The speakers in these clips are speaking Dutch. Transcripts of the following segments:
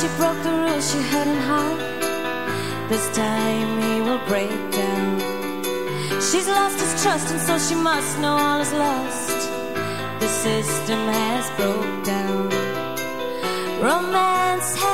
she broke the rules she hadn't heart This time he will break down. She's lost his trust, and so she must know all is lost. The system has broke down. Romance has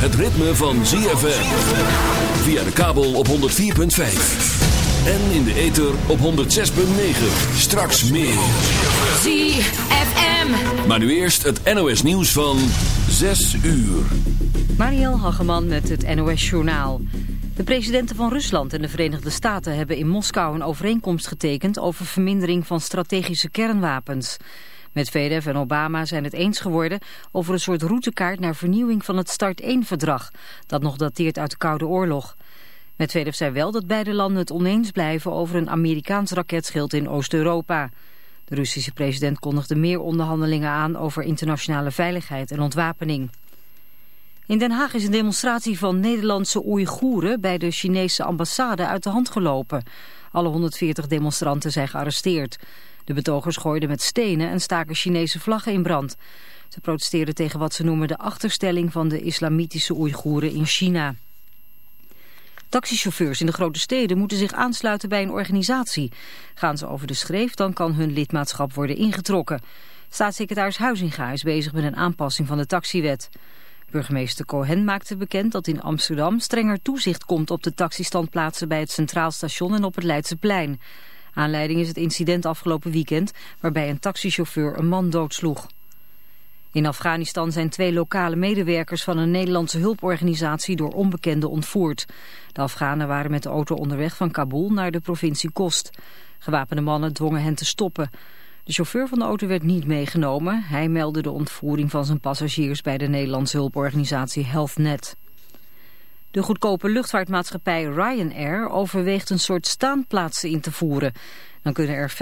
het ritme van ZFM. Via de kabel op 104.5. En in de ether op 106.9. Straks meer. ZFM. Maar nu eerst het NOS nieuws van 6 uur. Mariel Hageman met het NOS Journaal. De presidenten van Rusland en de Verenigde Staten hebben in Moskou een overeenkomst getekend over vermindering van strategische kernwapens. Medvedev en Obama zijn het eens geworden over een soort routekaart naar vernieuwing van het Start 1-verdrag, dat nog dateert uit de Koude Oorlog. Medvedev zei wel dat beide landen het oneens blijven over een Amerikaans raketschild in Oost-Europa. De Russische president kondigde meer onderhandelingen aan over internationale veiligheid en ontwapening. In Den Haag is een demonstratie van Nederlandse Oeigoeren bij de Chinese ambassade uit de hand gelopen. Alle 140 demonstranten zijn gearresteerd. De betogers gooiden met stenen en staken Chinese vlaggen in brand. Ze protesteerden tegen wat ze noemen de achterstelling van de islamitische Oeigoeren in China. Taxichauffeurs in de grote steden moeten zich aansluiten bij een organisatie. Gaan ze over de schreef, dan kan hun lidmaatschap worden ingetrokken. Staatssecretaris Huizinga is bezig met een aanpassing van de taxiwet. Burgemeester Cohen maakte bekend dat in Amsterdam strenger toezicht komt op de taxistandplaatsen bij het Centraal Station en op het Leidseplein. Aanleiding is het incident afgelopen weekend waarbij een taxichauffeur een man doodsloeg. In Afghanistan zijn twee lokale medewerkers van een Nederlandse hulporganisatie door onbekenden ontvoerd. De Afghanen waren met de auto onderweg van Kabul naar de provincie Kost. Gewapende mannen dwongen hen te stoppen. De chauffeur van de auto werd niet meegenomen. Hij meldde de ontvoering van zijn passagiers bij de Nederlandse hulporganisatie HealthNet. De goedkope luchtvaartmaatschappij Ryanair overweegt een soort staanplaatsen in te voeren. Dan kunnen er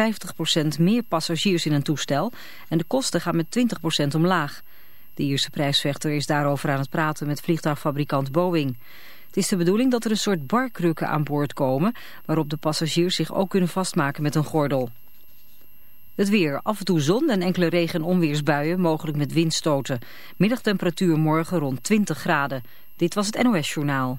50% meer passagiers in een toestel en de kosten gaan met 20% omlaag. De Ierse prijsvechter is daarover aan het praten met vliegtuigfabrikant Boeing. Het is de bedoeling dat er een soort barkrukken aan boord komen... waarop de passagiers zich ook kunnen vastmaken met een gordel. Het weer. Af en toe zon en enkele regen- en onweersbuien, mogelijk met windstoten. Middagtemperatuur morgen rond 20 graden. Dit was het NOS Journaal.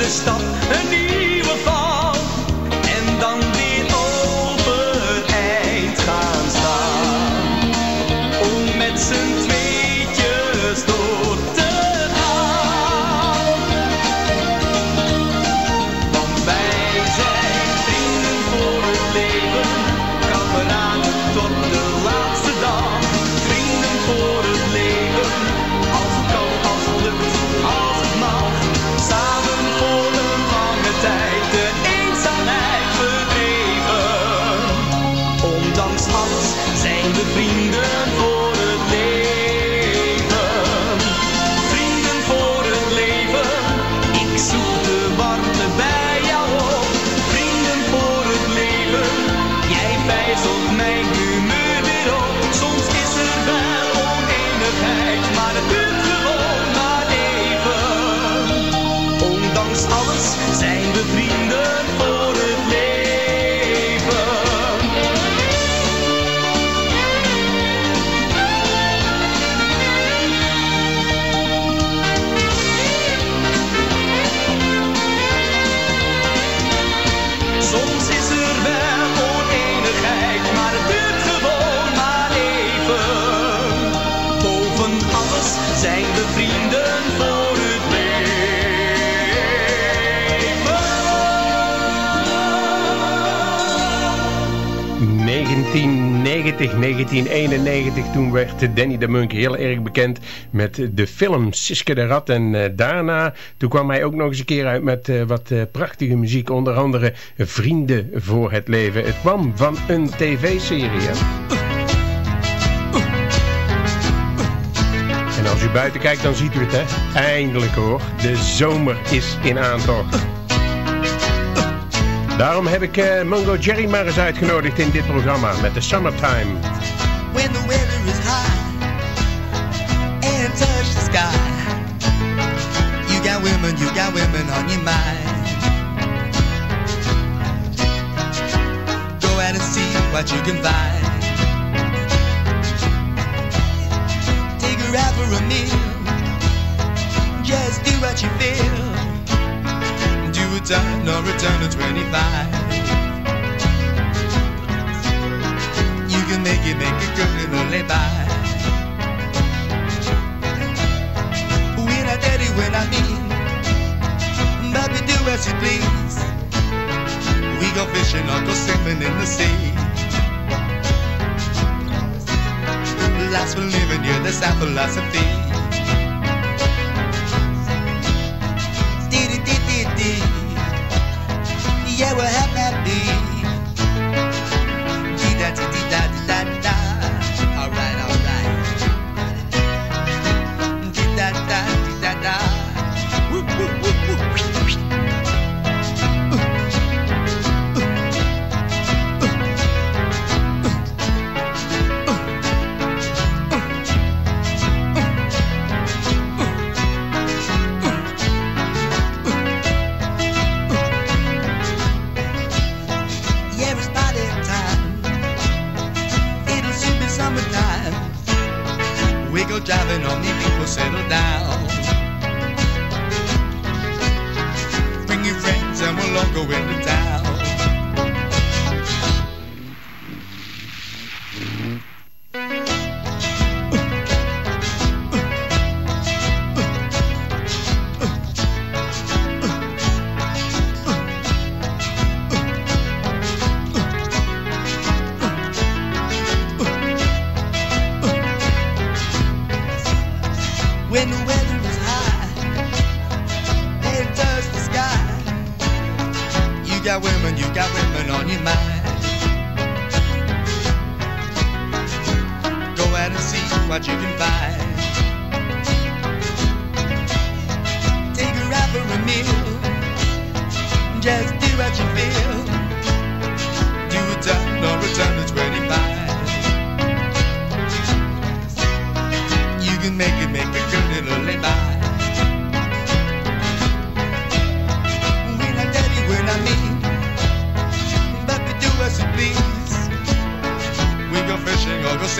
iedere stap een nieuwe 1991, toen werd Danny de Munk heel erg bekend met de film Siske de Rat. En eh, daarna, toen kwam hij ook nog eens een keer uit met eh, wat eh, prachtige muziek. Onder andere Vrienden voor het Leven. Het kwam van een tv-serie. En als u buiten kijkt, dan ziet u het, hè. Eindelijk hoor, de zomer is in aantocht. Daarom heb ik eh, Mungo Jerry maar eens uitgenodigd in dit programma met de Summertime. when the weather is high and touch the sky. You got women, you got women on your mind. Go out and see what you can find. Take her out for a meal. Just do what you feel. No return to 25. You can make it, make it good and only by. When I daddy, when I mean, baby, do as you please. We go fishing or go swimming in the sea. Life's for living, yeah, that's our philosophy.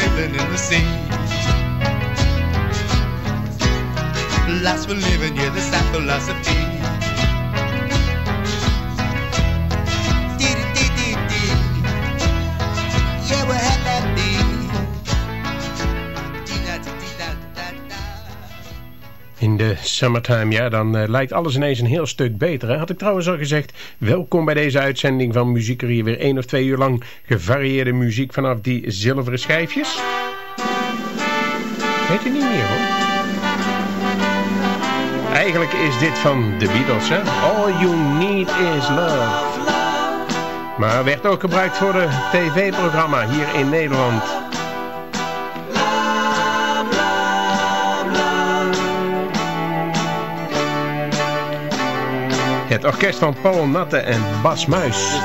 Sailing in the sea. Life's for living, yeah, that's our philosophy. In de summertime, ja, dan eh, lijkt alles ineens een heel stuk beter. Hè? Had ik trouwens al gezegd, welkom bij deze uitzending van Muziek hier weer één of twee uur lang gevarieerde muziek vanaf die zilveren schijfjes. Weet je niet meer hoor. Eigenlijk is dit van de Beatles, hè? All You Need Is Love. Maar werd ook gebruikt voor de tv-programma hier in Nederland. Het orkest van Paul Natte en Bas Muis.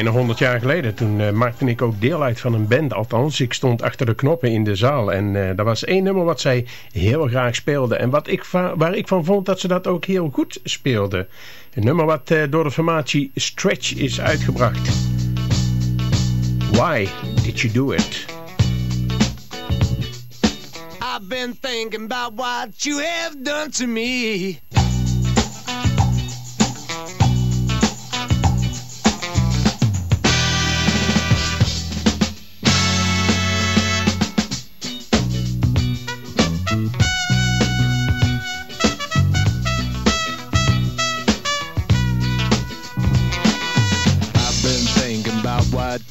Kleine honderd jaar geleden, toen uh, maakte ik ook deel uit van een band. Althans, ik stond achter de knoppen in de zaal. En uh, er was één nummer wat zij heel graag speelde. En wat ik waar ik van vond dat ze dat ook heel goed speelde. Een nummer wat uh, door de formatie Stretch is uitgebracht. Why did you do it? I've been thinking about what you have done to me.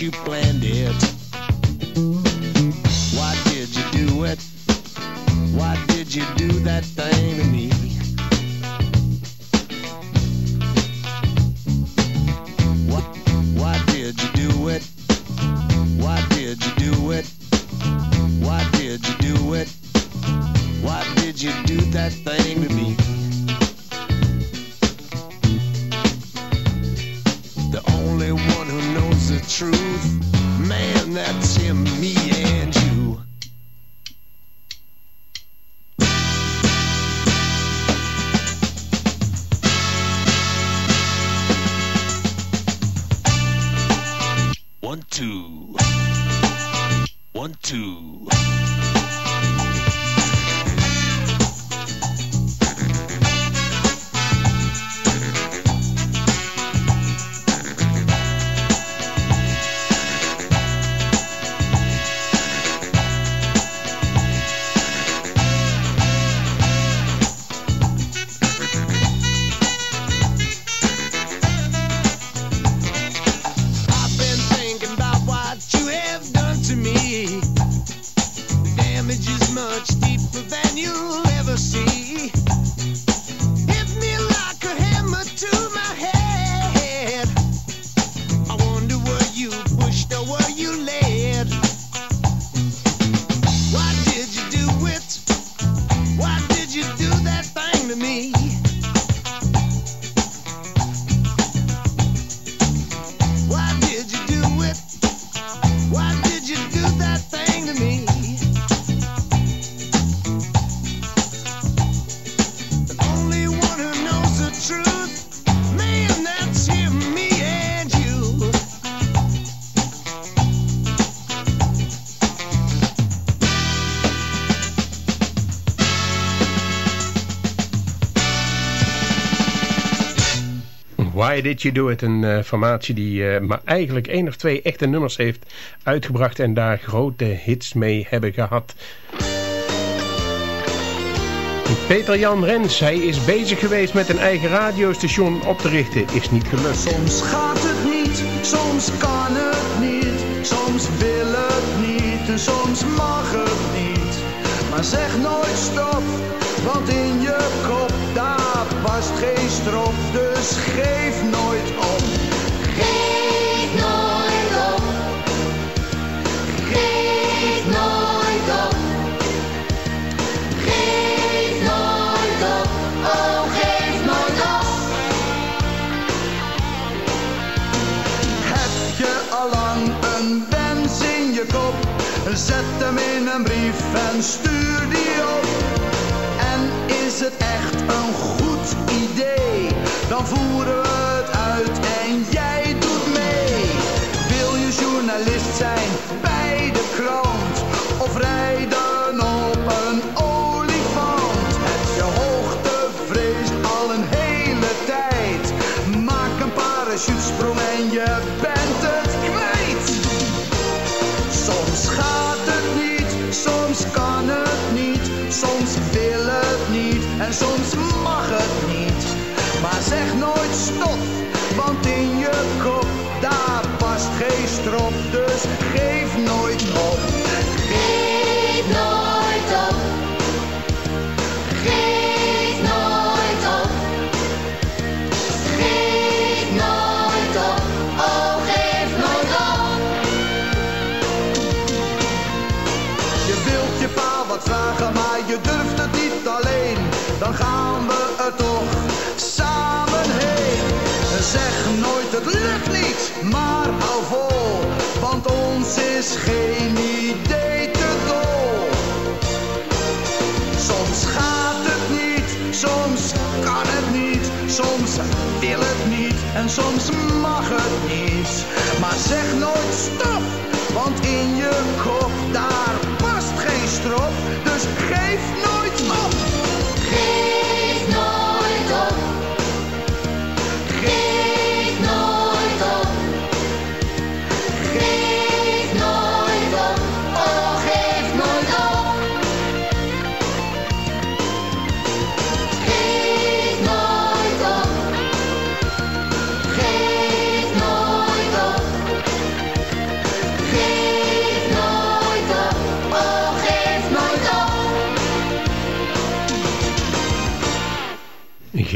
you planned it. Why did you do it? Why did you do that thing to me? Why Did You Do It? Een uh, formatie die uh, maar eigenlijk één of twee echte nummers heeft uitgebracht en daar grote hits mee hebben gehad. Peter Jan Rens, hij is bezig geweest met een eigen radiostation op te richten. Is niet gelukt. Soms gaat het niet, soms kan het niet, soms wil het niet en soms mag het niet. Maar zeg nooit stop, want in je past geen dus geef nooit op. Geef nooit op. Geef nooit op. Geef nooit op. Oh, geef nooit op. Heb je allang een wens in je kop? Zet hem in een brief en stuur die op. En is het echt een goed Dan voeren we het uit en jij doet mee. Wil je journalist zijn bij de krant? Of rijden op een olifant? Heb je hoogtevrees al een hele tijd? Maak een parachutesprong en je bent het kwijt. Soms gaat het niet, soms kan het niet, soms wil het niet en soms zeg nooit stop, want in je kop daar past geen strop, dus geef nooit op. Geef nooit op. Geef nooit op. Geef nooit op. Oh, geef nooit op. Je wilt je pa wat vragen, maar je durft het niet alleen. Dan gaan Is geen idee te dol. Soms gaat het niet, soms kan het niet. Soms wil het niet en soms mag het niet. Maar zeg nooit stop, want in je kop daar past geen strop. Dus geef nooit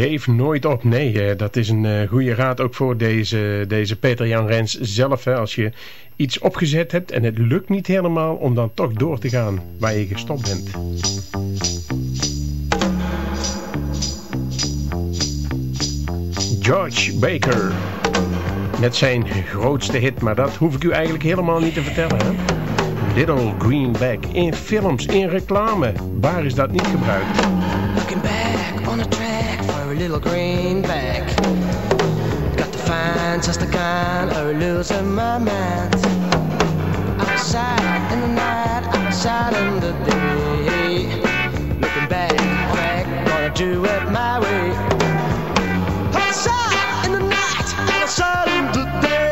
Geef nooit op. Nee, eh, dat is een eh, goede raad ook voor deze, deze Peter Jan Rens zelf. Hè. Als je iets opgezet hebt en het lukt niet helemaal om dan toch door te gaan waar je gestopt bent. George Baker. Met zijn grootste hit, maar dat hoef ik u eigenlijk helemaal niet te vertellen. Hè? Little Greenback in films, in reclame. Waar is dat niet gebruikt? Looking on the track for a little greenback. Got to find just the kind of losing my mind. Outside in the night, outside in the day. Looking back, back, gonna do it my way. Outside in the night, outside in the day.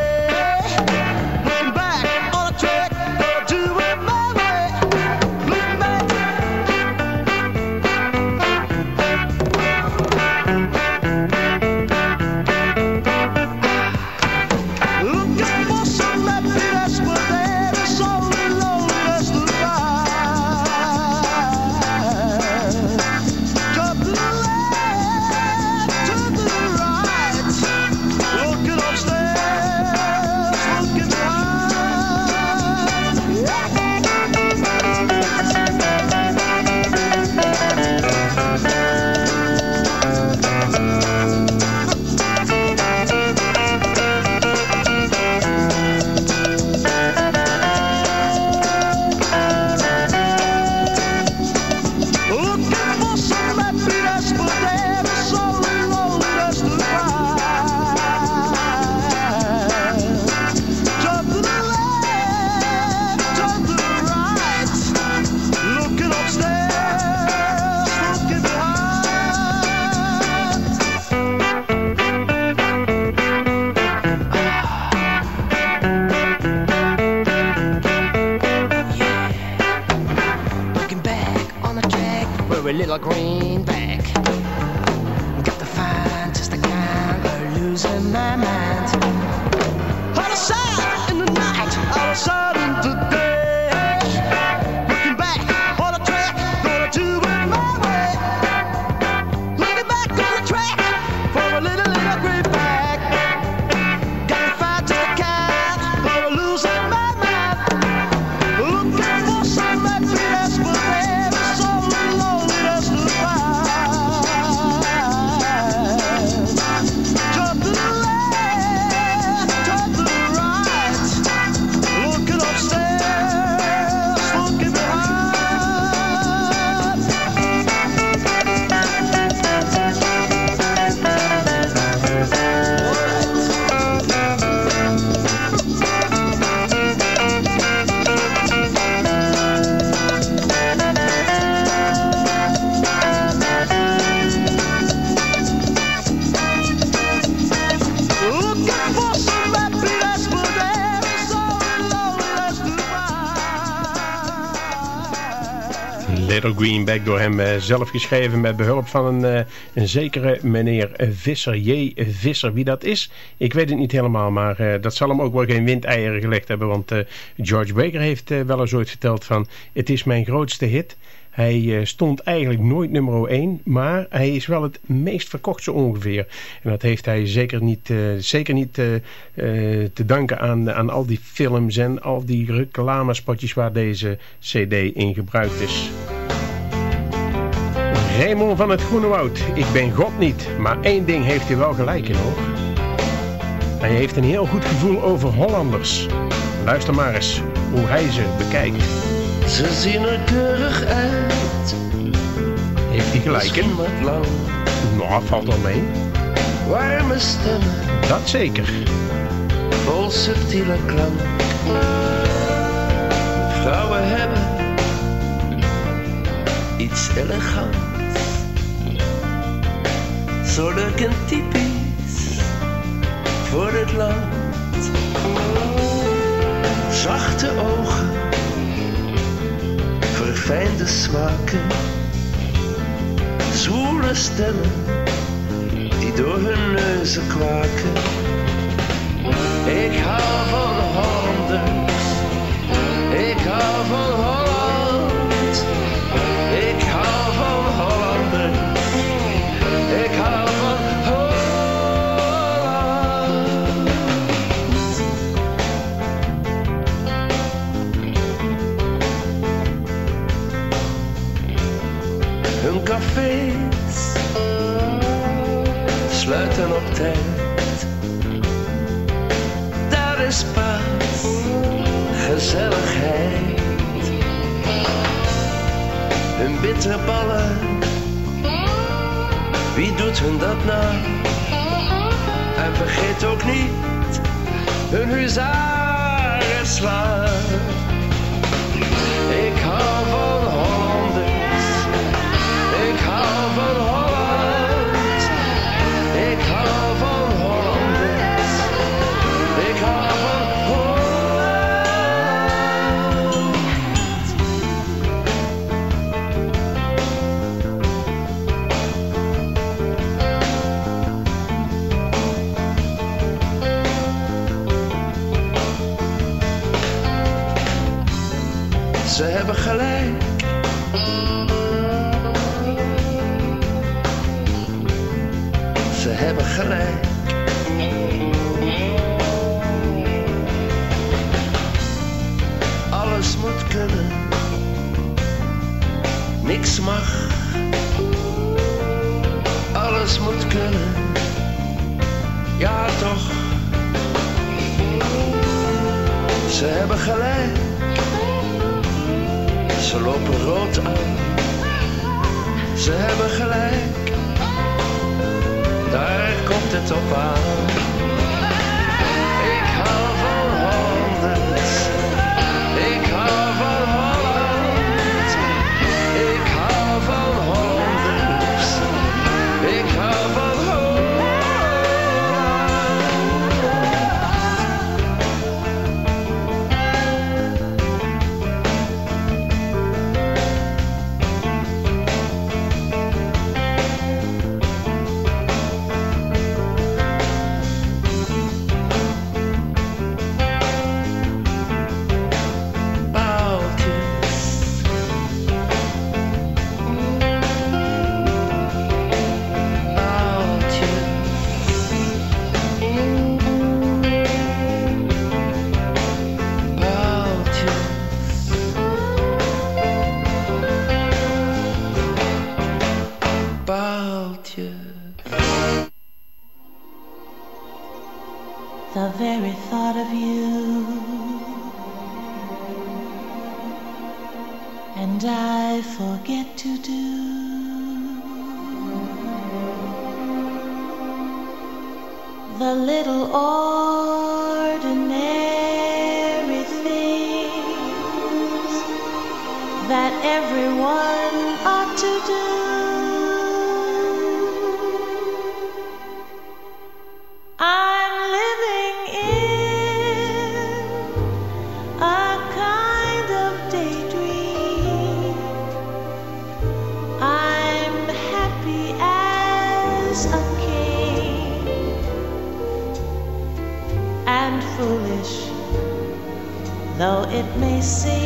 Greenback door hem eh, zelf geschreven met behulp van een, eh, een zekere meneer Visser, J. Visser. Wie dat is, ik weet het niet helemaal, maar eh, dat zal hem ook wel geen windeieren gelegd hebben, want George Baker heeft wel eens ooit verteld van, het is mijn grootste hit. Hij stond eigenlijk nooit nummer 1, maar hij is wel het meest verkocht ongeveer. En dat heeft hij zeker niet, zeker niet te danken aan, aan al die films en al die reclamespotjes waar deze cd in gebruikt is. Raymond van het Groene Woud, ik ben God niet, maar één ding heeft hij wel gelijk in hoor. Hij heeft een heel goed gevoel over Hollanders. Luister maar eens hoe hij ze bekijkt. Ze zien er keurig uit. Heeft hij gelijk in? Lang. Nou, valt wel mee. Warme stemmen. Dat zeker. Vol subtiele klank. Vrouwen hebben iets elegants. Zo leuk en typisch voor het land. Zachte ogen, verfijnde smaken. Zwoele stemmen die door hun neuzen kwaken. Ik hou van Hollanders, ik hou van Holland. Gezelligheid. Hun bitterballen, wie doet hun dat nou? En vergeet ook niet hun huzarenslag. Ik hebben gelijk. Alles moet kunnen. Niks mag. Alles moet kunnen. Ja toch. Ze hebben gelijk. Ze lopen rood aan. Ze hebben gelijk. Daar komt het op aan. everyone ought to do. I'm living in a kind of daydream. I'm happy as a king and foolish, though it may seem.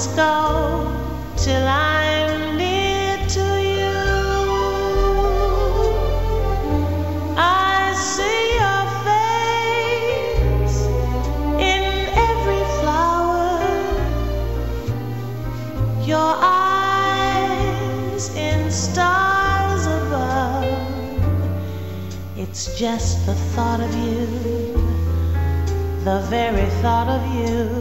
Moments go till I'm near to you. I see your face in every flower, your eyes in stars above. It's just the thought of you, the very thought of you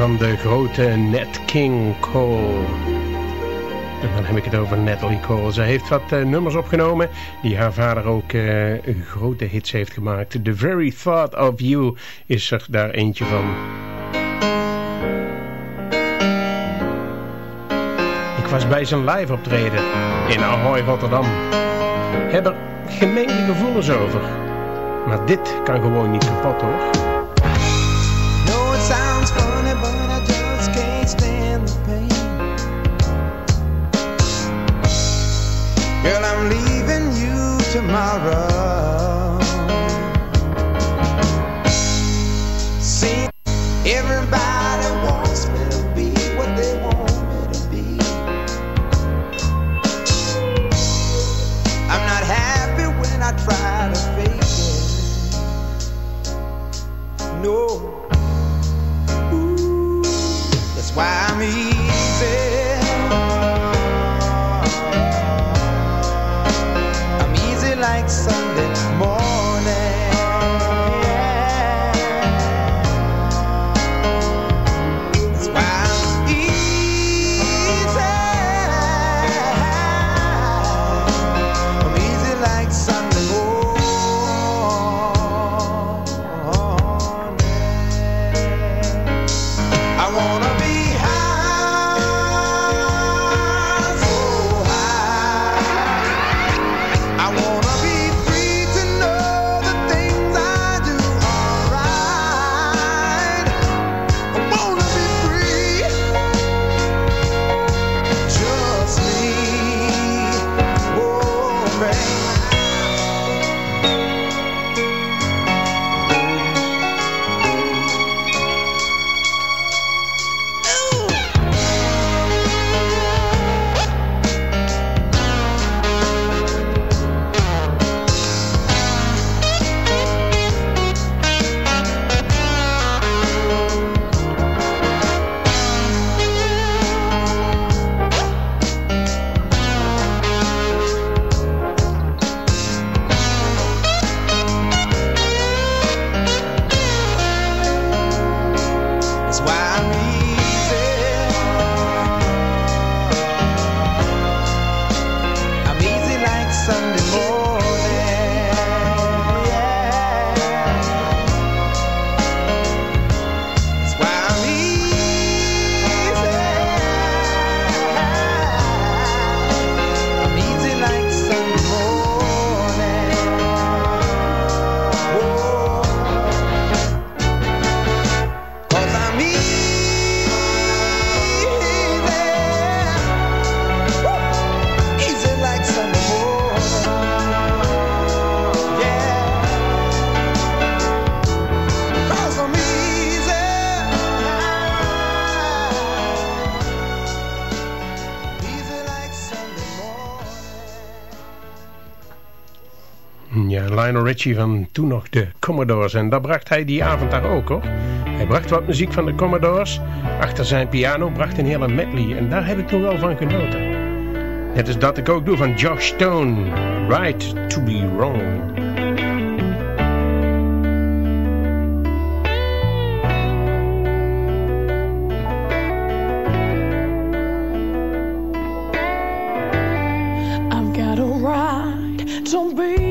van de grote Nat King Cole. En dan heb ik het over Natalie Cole. Zij heeft wat eh, nummers opgenomen die haar vader ook eh, grote hits heeft gemaakt. The Very Thought of You is er daar eentje van. Ik was bij zijn live optreden in Ahoy, Rotterdam. Heb er gemengde gevoelens over. Maar dit kan gewoon niet kapot hoor. Girl, I'm leaving you tomorrow. See, everybody wants me to be what they want me to be. I'm not happy when I try to fake it. No. Ooh, That's why I'm easy. Van toen nog de Commodores. En dat bracht hij die avond daar ook hoor. Hij bracht wat muziek van de Commodores. Achter zijn piano bracht een hele medley. En daar heb ik toen wel van genoten. Net is dat ik ook doe van Josh Stone. Right to be wrong. don't be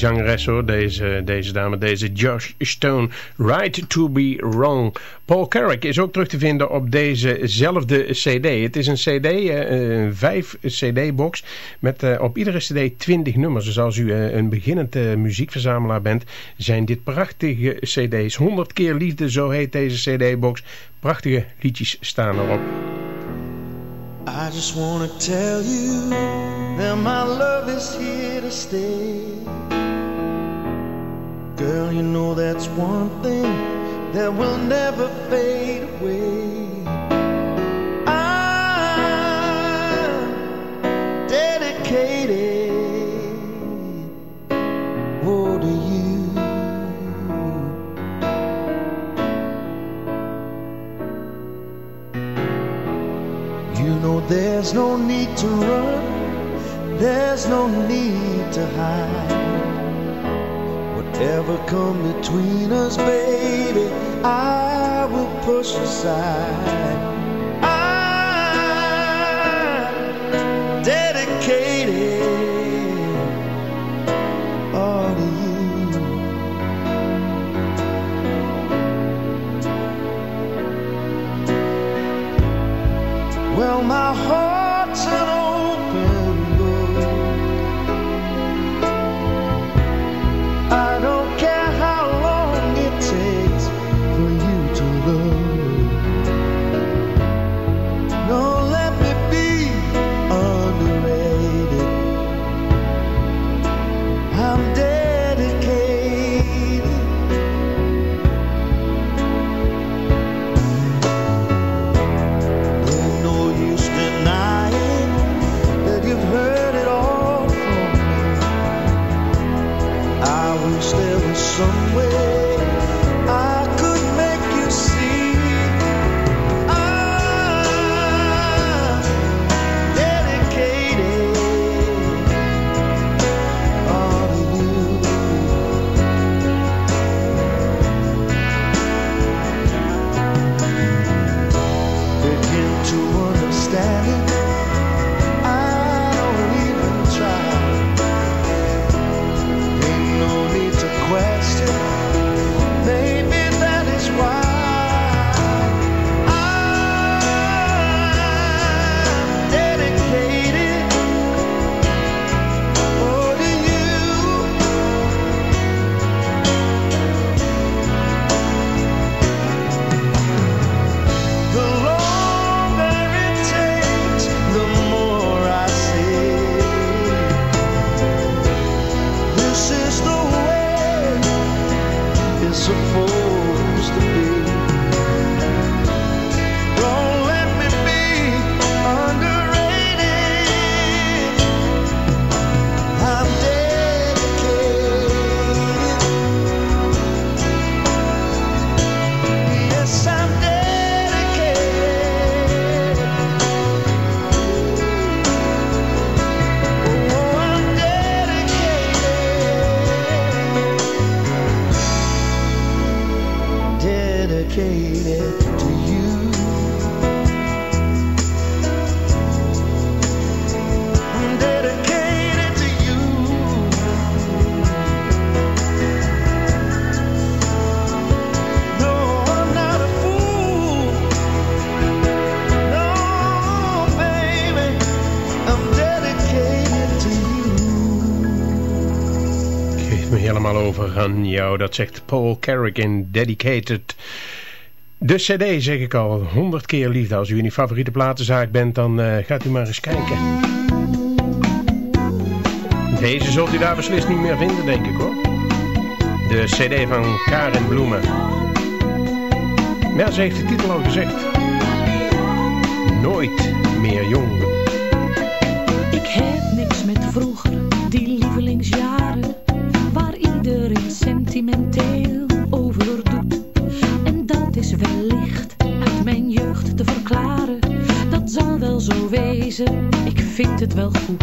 zangeres hoor, deze, deze dame, deze Josh Stone. Right to be wrong. Paul Carrick is ook terug te vinden op dezezelfde cd. Het is een cd, eh, een vijf cd-box met uh, op iedere cd 20 nummers. Dus als u uh, een beginnend muziekverzamelaar bent, zijn dit prachtige cd's. 100 keer liefde, zo heet deze cd-box. Prachtige liedjes staan erop. I just wanna tell you that my love is here to stay. Girl, you know that's one thing that will never fade away. I'm dedicated oh, to you. You know there's no need to run, there's no need to hide. Whatever come between us, baby, I will push aside. I'm dedicated to you. Well, my heart's an dat zegt Paul in Dedicated. De cd zeg ik al, 100 keer liefde. Als u in uw favoriete platenzaak bent, dan eh, gaat u maar eens kijken. Deze zult u daar beslist niet meer vinden, denk ik hoor. De cd van Karen Bloemen. Ja, ze heeft de titel al gezegd. Nooit meer jong. Wel goed.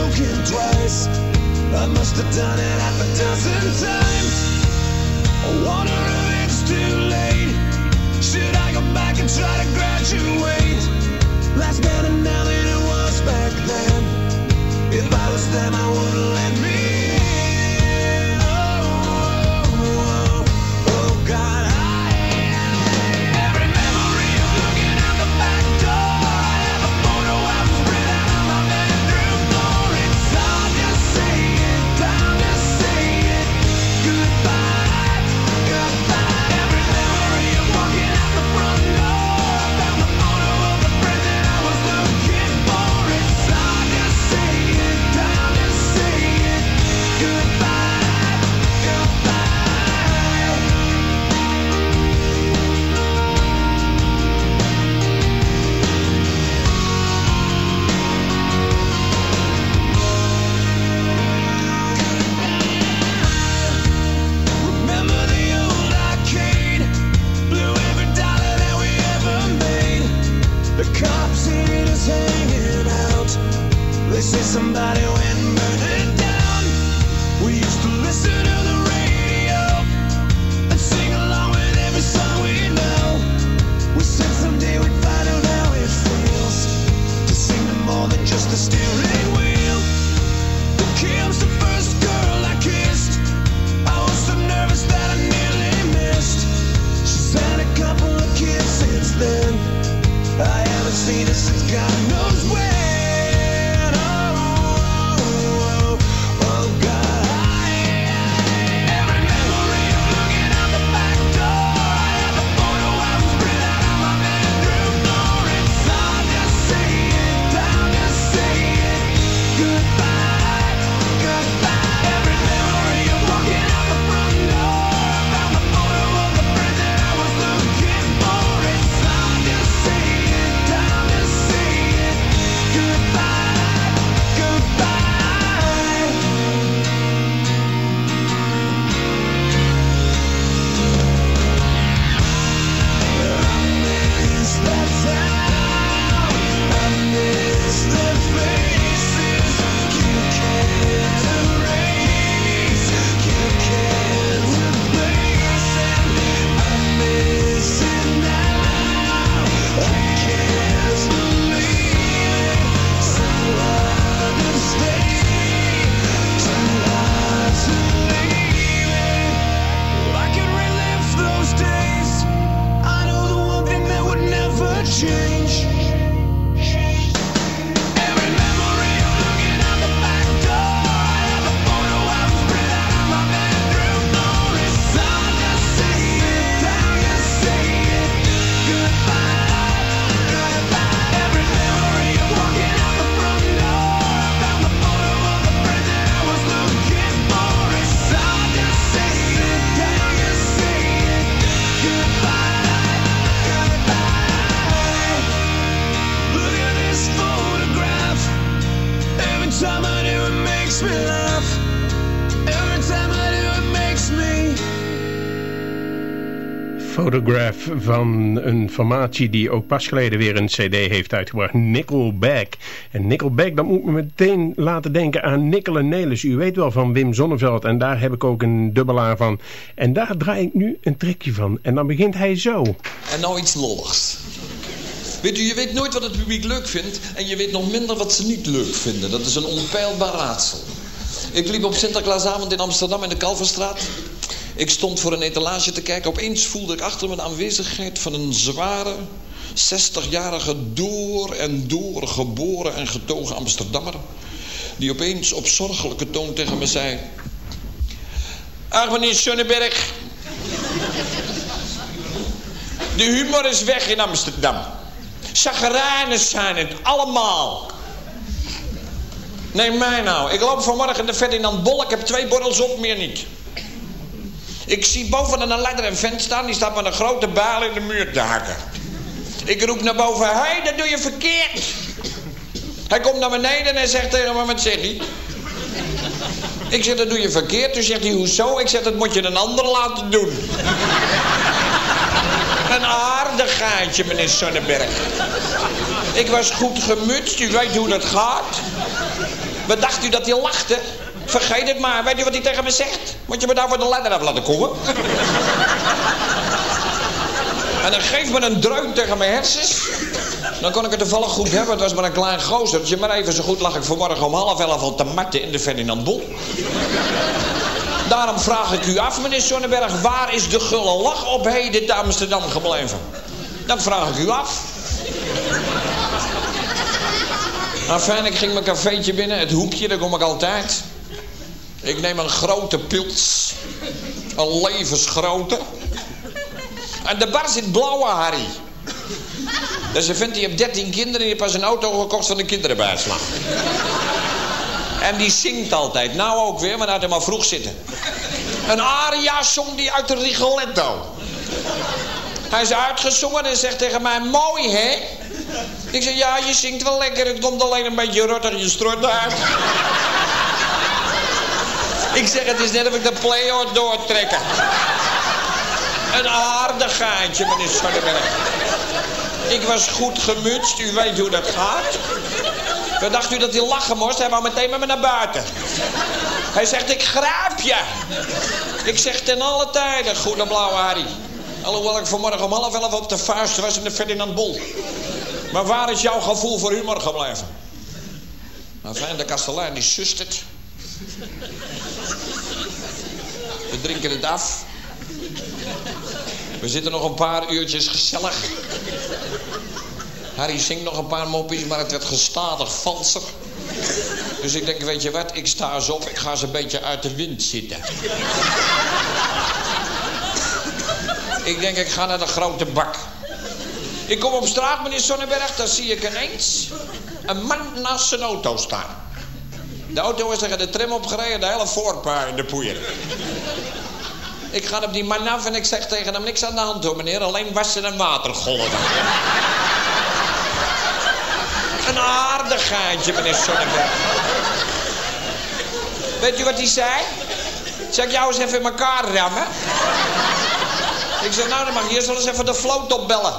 broken twice. I must have done it half a dozen times. I wonder if it's too late. Should I go back and try to graduate? Last better now than it was back then. If I was them, I wouldn't let me. Van een formatie die ook pas geleden weer een cd heeft uitgebracht. Nickelback. En Nickelback, dat moet me meteen laten denken aan Nickel en Nelis. U weet wel van Wim Zonneveld en daar heb ik ook een dubbelaar van. En daar draai ik nu een trekje van. En dan begint hij zo. En nou iets lolligs. Weet u, je weet nooit wat het publiek leuk vindt en je weet nog minder wat ze niet leuk vinden. Dat is een onpeilbaar raadsel. Ik liep op Sinterklaasavond in Amsterdam in de Kalverstraat. Ik stond voor een etalage te kijken. Opeens voelde ik achter me de aanwezigheid van een zware, 60-jarige door en door geboren en getogen Amsterdammer. Die opeens op zorgelijke toon tegen me zei... Ach, meneer Schöneberg. De humor is weg in Amsterdam. Chagrijnen zijn het, allemaal. Nee, mij nou. Ik loop vanmorgen de Ferdinand Bol. Ik heb twee borrels op, meer niet. Ik zie boven een ladder een vent staan. Die staat met een grote baal in de muur te hakken. Ik roep naar boven. Hé, hey, dat doe je verkeerd. Hij komt naar beneden en hij zegt tegen me, wat hij? Ik zeg, dat doe je verkeerd. Toen zegt hij, hoezo? Ik zeg, dat moet je een ander laten doen. Een aardigheidje, meneer Sonnenberg. Ik was goed gemutst, u weet hoe dat gaat. Wat dacht u dat hij lachte? Vergeet het maar, weet u wat hij tegen me zegt? Moet je me daar voor de ladder af laten komen? En dan geeft me een dreun tegen mijn hersens. Dan kon ik het toevallig goed hebben. Het was maar een klein gozertje. Maar even zo goed lag ik vanmorgen om half elf al te matten in de Ferdinand Bol. Daarom vraag ik u af, meneer Sonnenberg. Waar is de gulle lach op heden te Amsterdam gebleven? Dat vraag ik u af. Nou, fijn, ik ging mijn cafeetje binnen. Het hoekje, daar kom ik altijd. Ik neem een grote pils. Een levensgrote. En de bar zit blauwe Harry. Is een vent die heeft 13 kinderen en die pas een auto gekocht van de kinderenbijslag. En die zingt altijd. Nou ook weer, maar laat hem maar vroeg zitten. Een aria zong die uit de Rigoletto. Hij is uitgezongen en zegt tegen mij, mooi hè? Ik zeg, ja, je zingt wel lekker. Het komt alleen een beetje rottig je strot uit. Ik zeg, het is net of ik de play hoor doortrekken. Een aardigheidje, meneer Sonnenberg. Ik was goed gemutst, u weet hoe dat gaat. Wat dacht u dat hij lachen moest? Hij wou meteen met me naar buiten. Hij zegt, ik grijp je. Ik zeg ten alle tijden, goede blauwe Harry. Alhoewel ik vanmorgen om half elf op de vuist was in de Ferdinand Bol. Maar waar is jouw gevoel voor humor gebleven? Nou fijn, de kastelein die. We drinken het af. We zitten nog een paar uurtjes gezellig. Harry zingt nog een paar mopjes, maar het werd gestadig valser. Dus ik denk, weet je wat, ik sta eens op, ik ga eens een beetje uit de wind zitten. ik denk, ik ga naar de grote bak. Ik kom op straat, meneer Sonnenberg, daar zie ik ineens een man naast zijn auto staan. De auto is tegen de tram opgereden, de hele voorpaar in de poeier. Ik ga op die man af en ik zeg tegen hem, niks aan de hand hoor meneer, alleen wassen en watergolven. Een aardig gaatje, meneer Sonnenberg. Weet u wat hij zei? Zeg ik jou eens even in elkaar rammen? Ik zeg, nou dan mag je eerst wel eens even de floot opbellen.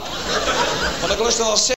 Want ik lust wel